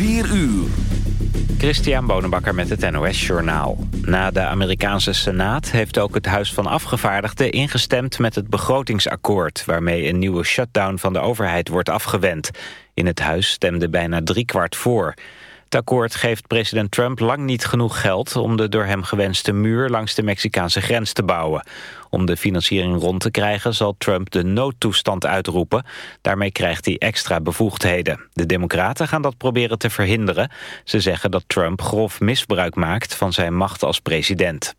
4 uur. Christian Bonenbakker met het NOS Journaal. Na de Amerikaanse Senaat heeft ook het Huis van Afgevaardigden ingestemd met het begrotingsakkoord... waarmee een nieuwe shutdown van de overheid wordt afgewend. In het huis stemde bijna driekwart voor. Akkoord geeft president Trump lang niet genoeg geld... om de door hem gewenste muur langs de Mexicaanse grens te bouwen. Om de financiering rond te krijgen zal Trump de noodtoestand uitroepen. Daarmee krijgt hij extra bevoegdheden. De democraten gaan dat proberen te verhinderen. Ze zeggen dat Trump grof misbruik maakt van zijn macht als president.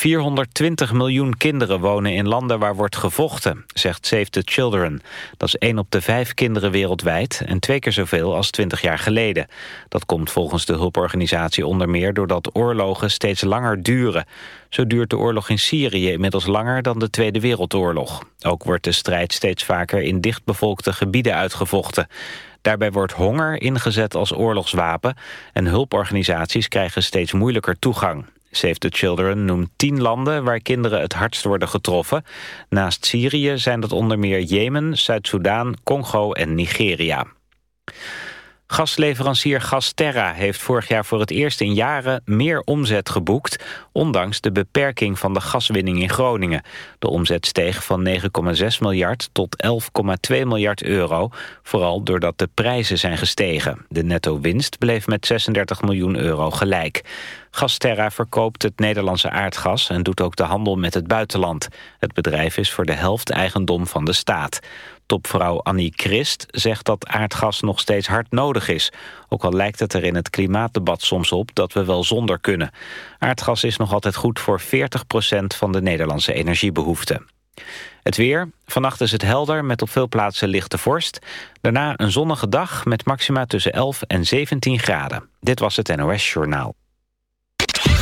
420 miljoen kinderen wonen in landen waar wordt gevochten, zegt Save the Children. Dat is 1 op de 5 kinderen wereldwijd en twee keer zoveel als 20 jaar geleden. Dat komt volgens de hulporganisatie onder meer doordat oorlogen steeds langer duren. Zo duurt de oorlog in Syrië inmiddels langer dan de Tweede Wereldoorlog. Ook wordt de strijd steeds vaker in dichtbevolkte gebieden uitgevochten. Daarbij wordt honger ingezet als oorlogswapen... en hulporganisaties krijgen steeds moeilijker toegang. Save the Children noemt tien landen waar kinderen het hardst worden getroffen. Naast Syrië zijn dat onder meer Jemen, Zuid-Soedan, Congo en Nigeria. Gasleverancier Gasterra heeft vorig jaar voor het eerst in jaren meer omzet geboekt, ondanks de beperking van de gaswinning in Groningen. De omzet steeg van 9,6 miljard tot 11,2 miljard euro, vooral doordat de prijzen zijn gestegen. De netto winst bleef met 36 miljoen euro gelijk. Gasterra verkoopt het Nederlandse aardgas en doet ook de handel met het buitenland. Het bedrijf is voor de helft eigendom van de staat. Topvrouw Annie Christ zegt dat aardgas nog steeds hard nodig is. Ook al lijkt het er in het klimaatdebat soms op dat we wel zonder kunnen. Aardgas is nog altijd goed voor 40% van de Nederlandse energiebehoeften. Het weer. Vannacht is het helder met op veel plaatsen lichte vorst. Daarna een zonnige dag met maxima tussen 11 en 17 graden. Dit was het NOS Journaal.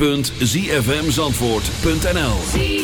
www.zfmzandvoort.nl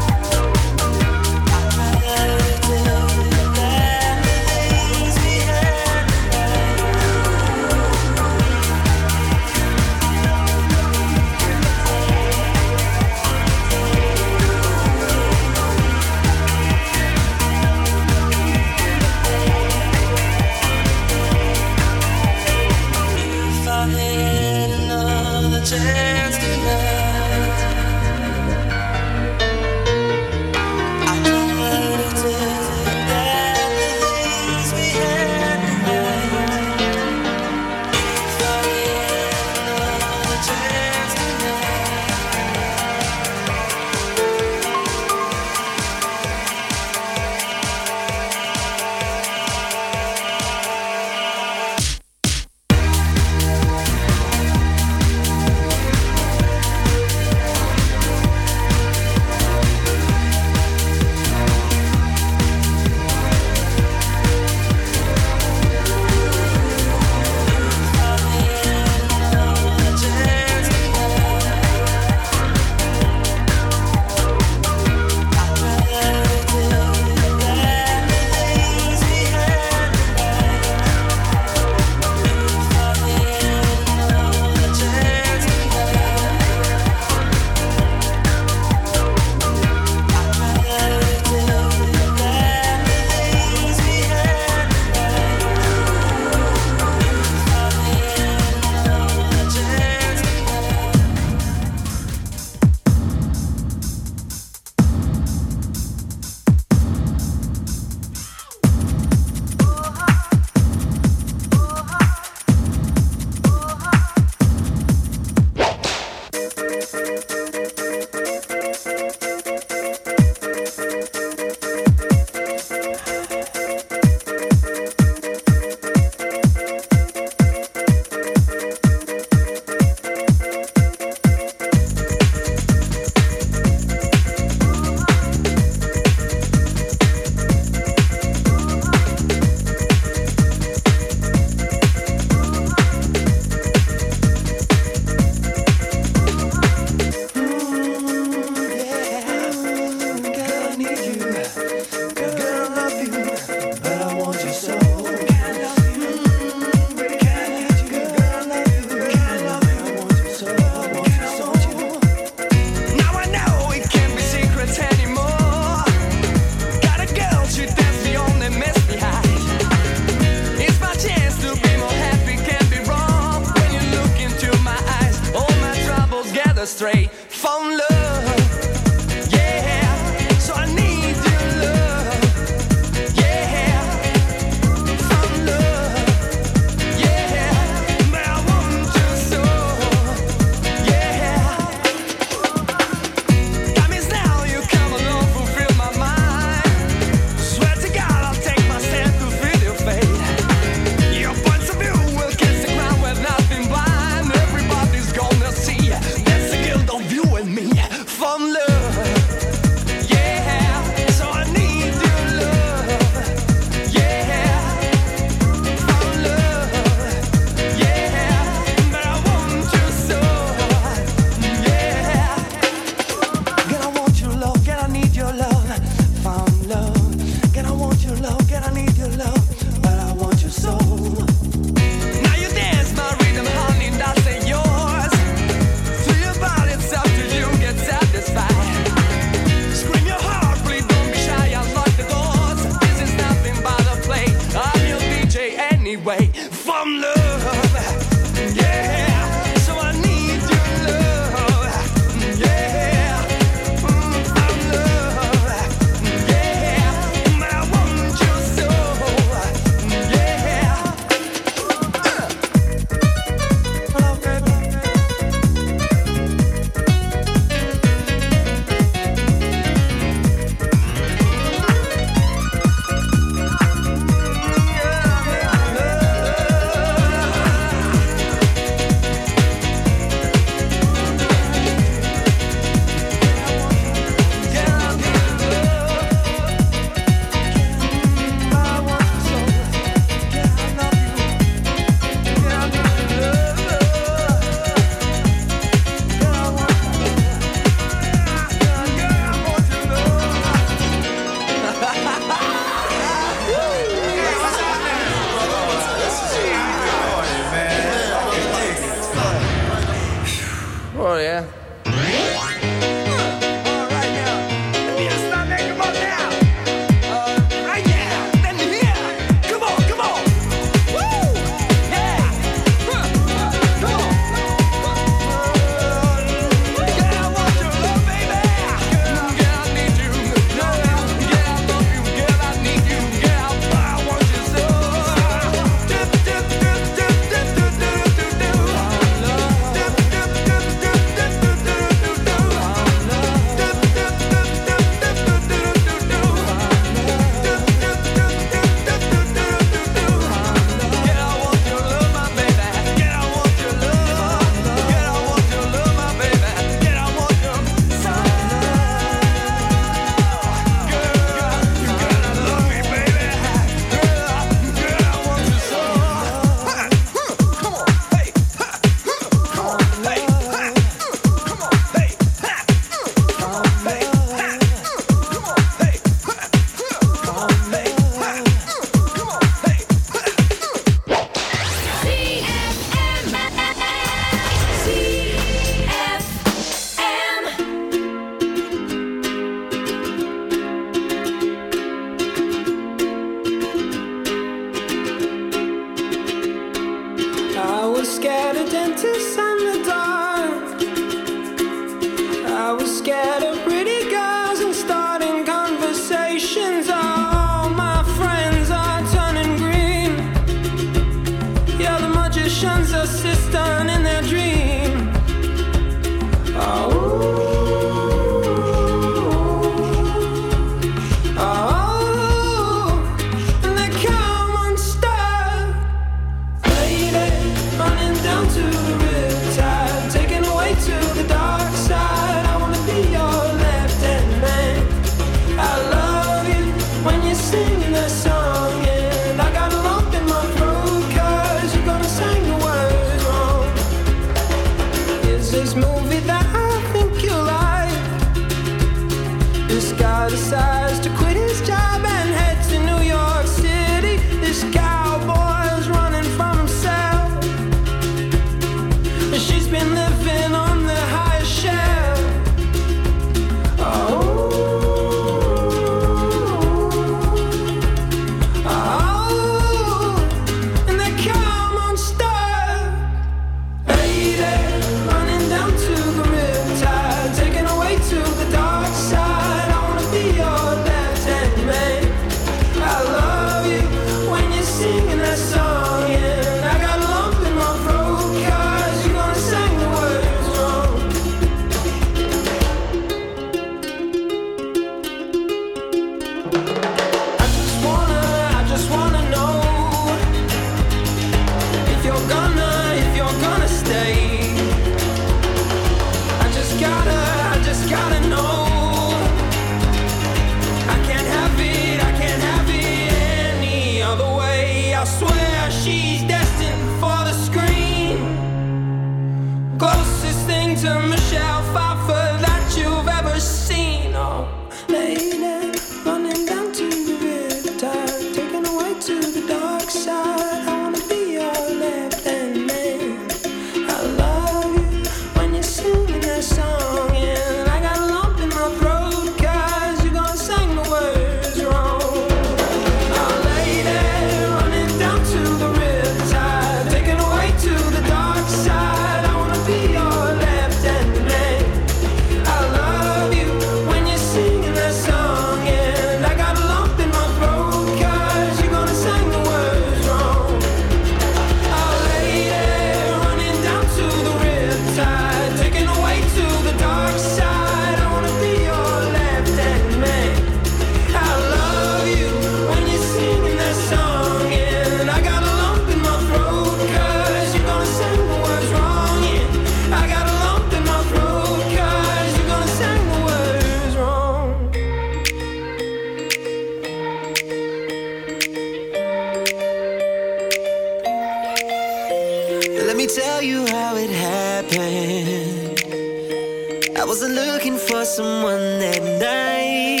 I wasn't looking for someone that night.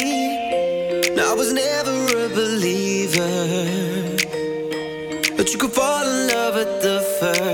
I was never a believer. But you could fall in love at the first.